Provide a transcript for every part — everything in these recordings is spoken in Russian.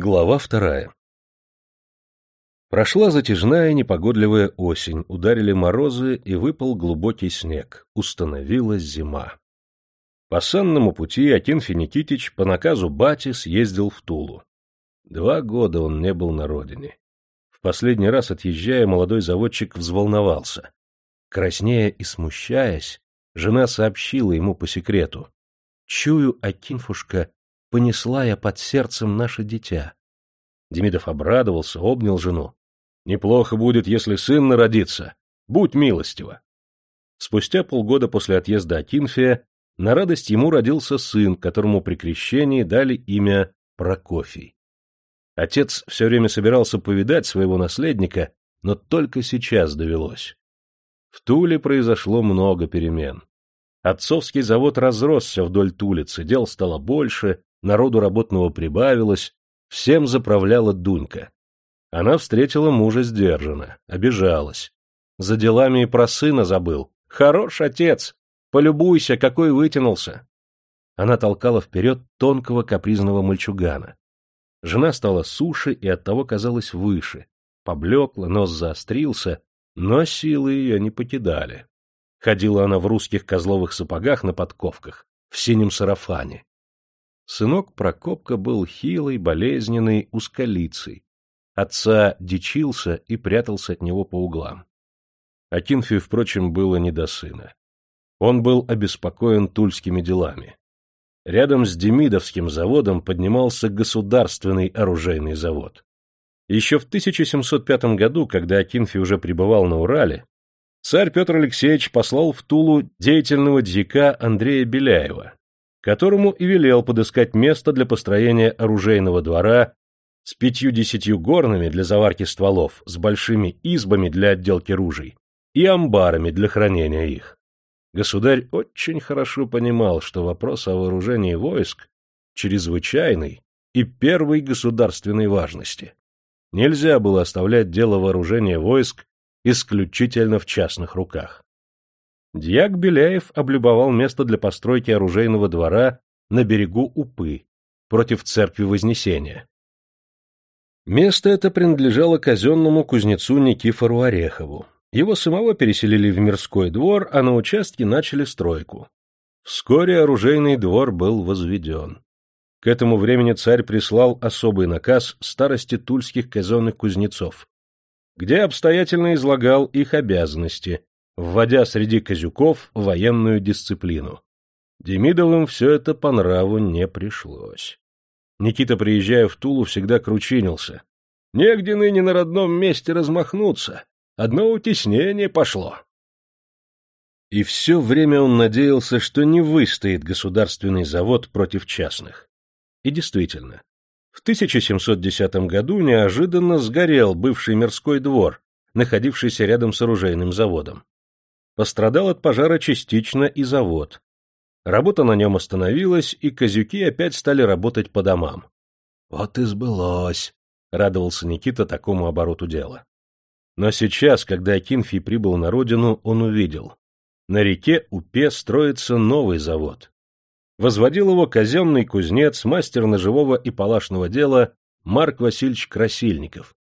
Глава вторая Прошла затяжная непогодливая осень, ударили морозы и выпал глубокий снег. Установилась зима. По санному пути Акинфи Никитич по наказу бати съездил в Тулу. Два года он не был на родине. В последний раз, отъезжая, молодой заводчик взволновался. Краснея и смущаясь, жена сообщила ему по секрету. — Чую, Акинфушка, понесла я под сердцем наше дитя. Демидов обрадовался, обнял жену. Неплохо будет, если сын народится. Будь милостива. Спустя полгода после отъезда Акинфия на радость ему родился сын, которому при крещении дали имя Прокофий. Отец все время собирался повидать своего наследника, но только сейчас довелось. В Туле произошло много перемен. Отцовский завод разросся вдоль Тулицы, дел стало больше, народу работного прибавилось, всем заправляла Дунька. Она встретила мужа сдержанно, обижалась. За делами и про сына забыл. Хорош отец! Полюбуйся, какой вытянулся! Она толкала вперед тонкого капризного мальчугана. Жена стала суше и оттого казалась выше. Поблекла, нос заострился, но силы ее не покидали. Ходила она в русских козловых сапогах на подковках, в синем сарафане. Сынок Прокопка был хилый, болезненный, узколицый. Отца дичился и прятался от него по углам. Акинфию, впрочем, было не до сына. Он был обеспокоен тульскими делами. Рядом с Демидовским заводом поднимался государственный оружейный завод. Еще в 1705 году, когда Акинфий уже пребывал на Урале, царь Петр Алексеевич послал в Тулу деятельного дьяка Андрея Беляева, которому и велел подыскать место для построения оружейного двора с пятью-десятью горнами для заварки стволов, с большими избами для отделки ружей и амбарами для хранения их. Государь очень хорошо понимал, что вопрос о вооружении войск чрезвычайный и первой государственной важности. Нельзя было оставлять дело вооружения войск исключительно в частных руках. Дьяк Беляев облюбовал место для постройки оружейного двора на берегу Упы, против церкви Вознесения. Место это принадлежало казенному кузнецу Никифору Орехову. Его самого переселили в мирской двор, а на участке начали стройку. Вскоре оружейный двор был возведен. К этому времени царь прислал особый наказ старости тульских казенных кузнецов, где обстоятельно излагал их обязанности, вводя среди казюков военную дисциплину. Демидовым все это по нраву не пришлось. Никита, приезжая в Тулу, всегда кручинился. Негде ныне на родном месте размахнуться. Одно утеснение пошло. И все время он надеялся, что не выстоит государственный завод против частных. И действительно, в 1710 году неожиданно сгорел бывший мирской двор, находившийся рядом с оружейным заводом. Пострадал от пожара частично и завод. Работа на нем остановилась, и казюки опять стали работать по домам. — Вот и сбылось, — радовался Никита такому обороту дела. Но сейчас, когда Акинфий прибыл на родину, он увидел. На реке Упе строится новый завод. Возводил его казенный кузнец, мастер ножевого и палашного дела Марк Васильевич Красильников.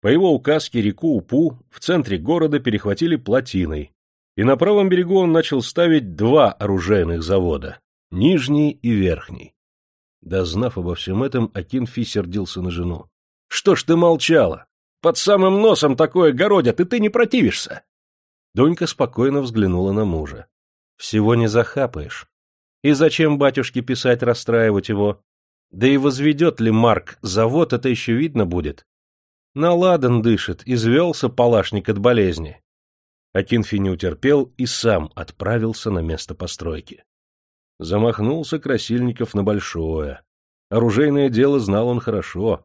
По его указке реку Упу в центре города перехватили плотиной, и на правом берегу он начал ставить два оружейных завода — Нижний и Верхний. Дознав обо всем этом, Акинфи сердился на жену. — Что ж ты молчала? Под самым носом такое городят, и ты не противишься. Донька спокойно взглянула на мужа. — Всего не захапаешь. И зачем батюшке писать, расстраивать его? Да и возведет ли Марк завод, это еще видно будет. Наладан дышит, извелся палашник от болезни. Акинфи не утерпел и сам отправился на место постройки. Замахнулся Красильников на большое. Оружейное дело знал он хорошо.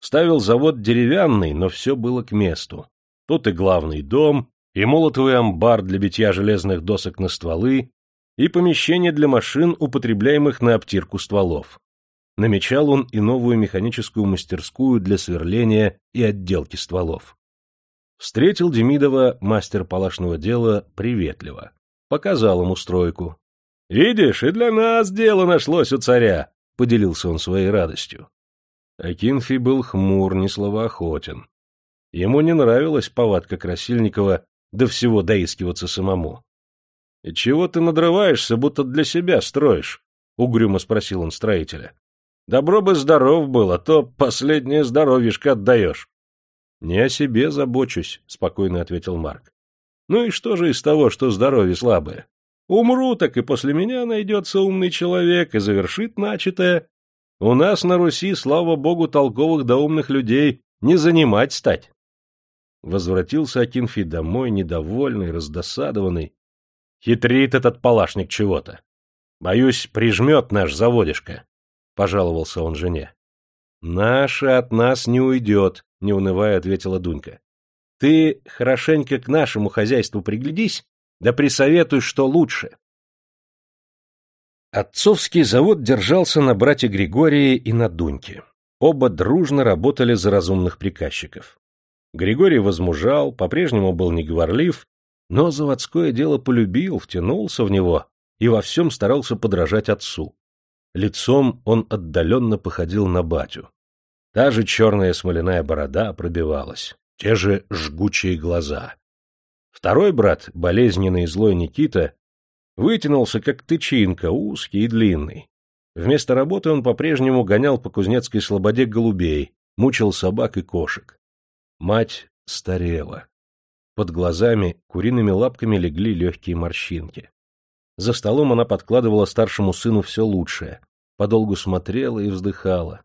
Ставил завод деревянный, но все было к месту. Тут и главный дом, и молотовый амбар для битья железных досок на стволы, и помещение для машин, употребляемых на обтирку стволов. Намечал он и новую механическую мастерскую для сверления и отделки стволов. Встретил Демидова, мастер палашного дела, приветливо. Показал ему стройку. — Видишь, и для нас дело нашлось у царя, — поделился он своей радостью. Акинфий был хмур, не словоохотен. Ему не нравилась повадка Красильникова до всего доискиваться самому. — чего ты надрываешься, будто для себя строишь? — угрюмо спросил он строителя. — Добро бы здоров был, а то последнее здоровьишко отдаешь. — Не о себе забочусь, — спокойно ответил Марк. — Ну и что же из того, что здоровье слабое? Умру, так и после меня найдется умный человек и завершит начатое. У нас на Руси, слава богу, толковых да умных людей не занимать стать. Возвратился Акинфий домой, недовольный, раздосадованный. Хитрит этот палашник чего-то. Боюсь, прижмет наш заводишко, — пожаловался он жене. — Наша от нас не уйдет, — не унывая ответила Дунька. — Ты хорошенько к нашему хозяйству приглядись, да присоветуй, что лучше. Отцовский завод держался на брате Григории и на Дуньке. Оба дружно работали за разумных приказчиков. Григорий возмужал, по-прежнему был неговорлив, но заводское дело полюбил, втянулся в него и во всем старался подражать отцу. Лицом он отдаленно походил на батю. Та же черная смоляная борода пробивалась, те же жгучие глаза. Второй брат, болезненный и злой Никита, вытянулся, как тычинка, узкий и длинный. Вместо работы он по-прежнему гонял по кузнецкой слободе голубей, мучил собак и кошек. Мать старела. Под глазами куриными лапками легли легкие морщинки. За столом она подкладывала старшему сыну все лучшее, подолгу смотрела и вздыхала.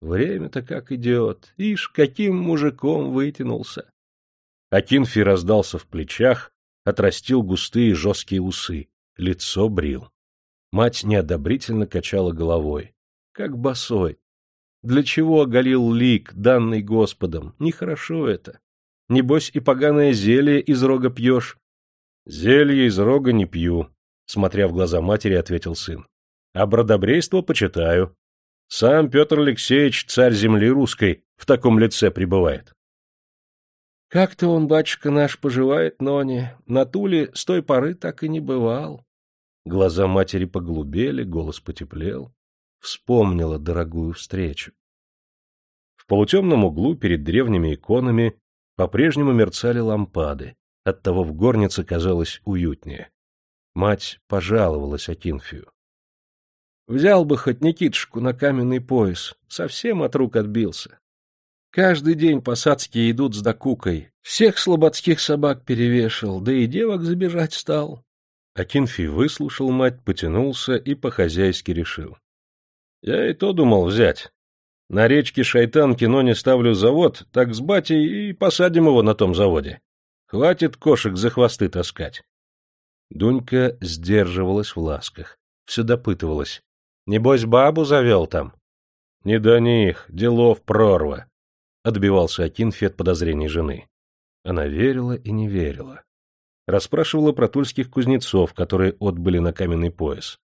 Время-то как идет, ишь, каким мужиком вытянулся. Акинфи раздался в плечах, отрастил густые жесткие усы, лицо брил. Мать неодобрительно качала головой. Как босой, для чего оголил лик, данный Господом? Нехорошо это. Небось и поганое зелье из рога пьешь. — Зелье из рога не пью, — смотря в глаза матери, ответил сын. — А бродобрейство почитаю. Сам Петр Алексеевич, царь земли русской, в таком лице пребывает. — Как-то он, батюшка наш, поживает, Ноне. На Туле с той поры так и не бывал. Глаза матери поглубели, голос потеплел вспомнила дорогую встречу. В полутемном углу перед древними иконами по-прежнему мерцали лампады, оттого в горнице казалось уютнее. Мать пожаловалась Акинфию. Взял бы хоть Никитушку на каменный пояс, совсем от рук отбился. Каждый день посадские идут с докукой, всех слободских собак перевешал, да и девок забежать стал. Акинфий выслушал мать, потянулся и по-хозяйски решил. Я и то думал взять. На речке Шайтан кино не ставлю завод, так с батей и посадим его на том заводе. Хватит кошек за хвосты таскать. Дунька сдерживалась в ласках, все допытывалась. Небось, бабу завел там? Не до них, делов прорва. Отбивался Акинфи от подозрений жены. Она верила и не верила. Расспрашивала про тульских кузнецов, которые отбыли на каменный пояс.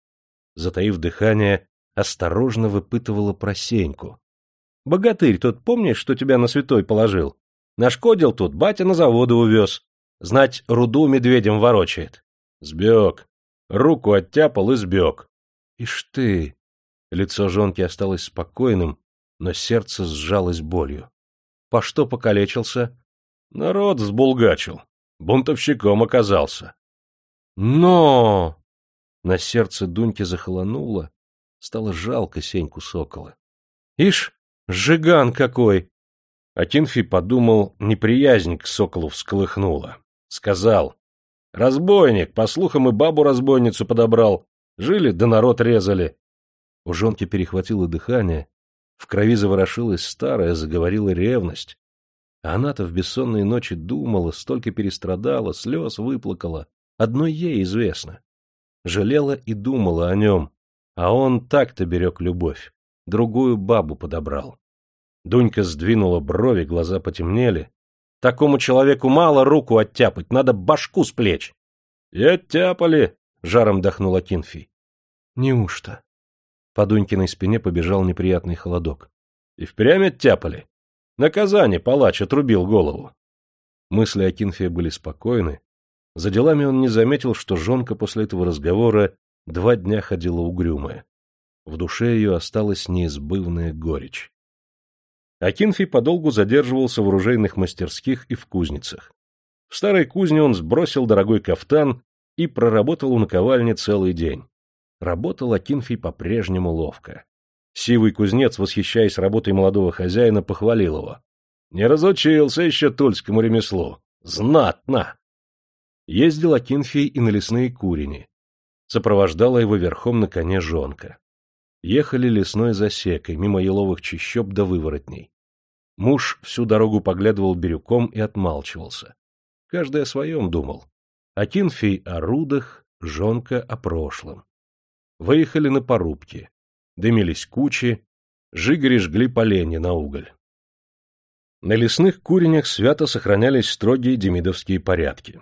Затаив дыхание, осторожно выпытывала про Сеньку. — Богатырь тот, помнишь, что тебя на святой положил? Нашкодил тут, батя на заводы увез. Знать, руду медведем ворочает. Сбег. Руку оттяпал и сбег. Ишь ты! Лицо жонки осталось спокойным, но сердце сжалось болью. По что покалечился? Народ сбулгачил. Бунтовщиком оказался. Но! На сердце Дуньки захолонуло, Стало жалко Сеньку Сокола. Ишь, жиган какой! Атинфи подумал, неприязнь к Соколу всколыхнула. Сказал, разбойник, по слухам и бабу-разбойницу подобрал. Жили, да народ резали. У жонки перехватило дыхание, в крови заворошилась старая, заговорила ревность. А она-то в бессонные ночи думала, столько перестрадала, слез выплакала. Одно ей известно. Жалела и думала о нем, а он так-то берег любовь. Другую бабу подобрал. Дунька сдвинула брови, глаза потемнели. Такому человеку мало руку оттяпать, надо башку с плеч. — И оттяпали, — жаром дохнула Кинфи. — Неужто? По Дунькиной спине побежал неприятный холодок. — И впрямь оттяпали. На Казани палач отрубил голову. Мысли Акинфия были спокойны. За делами он не заметил, что жонка после этого разговора Два дня ходила угрюмая. В душе ее осталась неизбывная горечь. Акинфий подолгу задерживался в оружейных мастерских и в кузницах. В старой кузне он сбросил дорогой кафтан и проработал у наковальни целый день. Работал Акинфий по-прежнему ловко. Сивый кузнец, восхищаясь работой молодого хозяина, похвалил его. — Не разучился еще тульскому ремеслу. Знатно! Ездил Акинфий и на лесные курени. Сопровождала его верхом на коне жонка. Ехали лесной засекой, мимо еловых чащоб до выворотней. Муж всю дорогу поглядывал бирюком и отмалчивался. Каждый о своем думал. Акинфий о рудах, жонка о прошлом. Выехали на порубки. Дымились кучи, жигари жгли поленья на уголь. На лесных куренях свято сохранялись строгие демидовские порядки.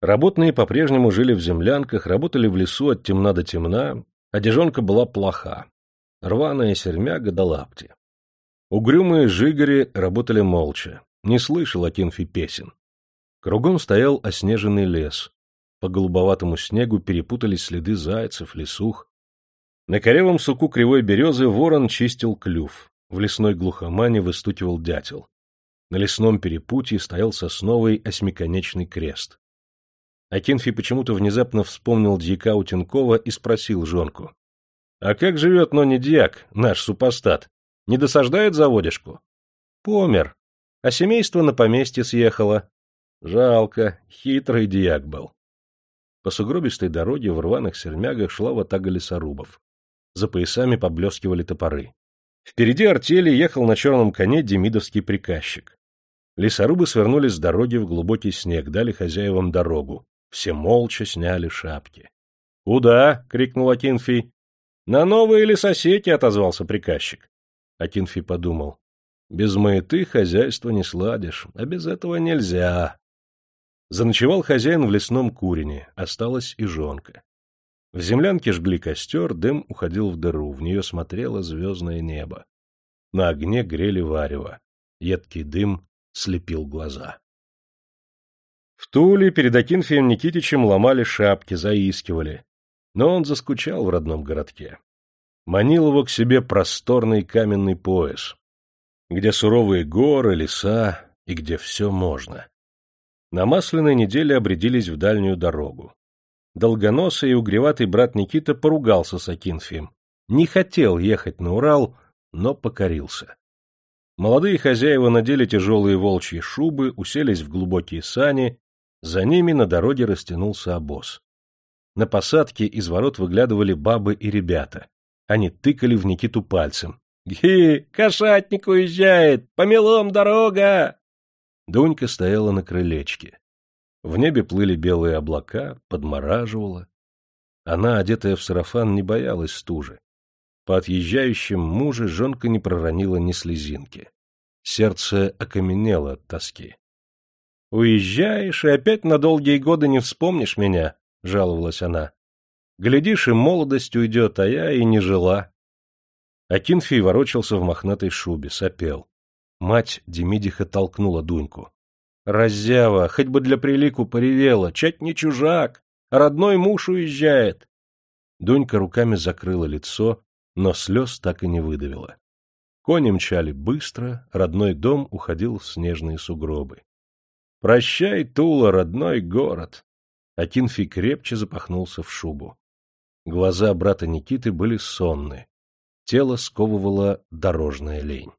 Работные по-прежнему жили в землянках, работали в лесу от темна до темна, одежонка была плоха, рваная сермяга до лапти. Угрюмые жигари работали молча, не слышал Акинфи песен. Кругом стоял оснеженный лес. По голубоватому снегу перепутались следы зайцев, лесух. На корявом суку кривой березы ворон чистил клюв. В лесной глухомане выстукивал дятел. На лесном перепутье стоял сосновый осьмиконечный крест. Акинфий почему-то внезапно вспомнил дьяка Утенкова и спросил жонку. — А как живет, но не дьяк, наш супостат? Не досаждает заводишку? — Помер. А семейство на поместье съехало. Жалко, хитрый дьяк был. По сугробистой дороге в рваных сермягах шла ватага лесорубов. За поясами поблескивали топоры. Впереди артели ехал на черном коне демидовский приказчик. Лесорубы свернули с дороги в глубокий снег, дали хозяевам дорогу. Все молча сняли шапки. — Куда? — крикнул Акинфий. — На новые лесосети, — отозвался приказчик. Акинфий подумал. — Без маяты хозяйство не сладишь, а без этого нельзя. Заночевал хозяин в лесном курине, осталась и жонка. В землянке жгли костер, дым уходил в дыру, в нее смотрело звездное небо. На огне грели варево. Едкий дым слепил глаза. В Туле перед Акинфием Никитичем ломали шапки, заискивали. Но он заскучал в родном городке. Манил его к себе просторный каменный пояс, где суровые горы, леса и где все можно. На масляной неделе обрядились в дальнюю дорогу. Долгоносый и угреватый брат Никита поругался с Акинфием. Не хотел ехать на Урал, но покорился. Молодые хозяева надели тяжелые волчьи шубы, уселись в глубокие сани за ними на дороге растянулся обоз. На посадке из ворот выглядывали бабы и ребята. Они тыкали в Никиту пальцем. — Ги, кошатник уезжает! По мелом дорога! Дунька стояла на крылечке. В небе плыли белые облака, подмораживала. Она, одетая в сарафан, не боялась стужи. По отъезжающим муже жонка не проронила ни слезинки. Сердце окаменело от тоски. Уезжаешь, и опять на долгие годы не вспомнишь меня, — жаловалась она. Глядишь, и молодость уйдет, а я и не жила. Акинфий ворочался в мохнатой шубе, сопел. Мать Демидиха толкнула Дуньку. — Раззява, хоть бы для прилику поревела, чать не чужак, родной муж уезжает. Дунька руками закрыла лицо, но слез так и не выдавила. Кони мчали быстро, родной дом уходил в снежные сугробы. Прощай, Тула, родной город. Акинфий крепче запахнулся в шубу. Глаза брата Никиты были сонны. Тело сковывала дорожная лень.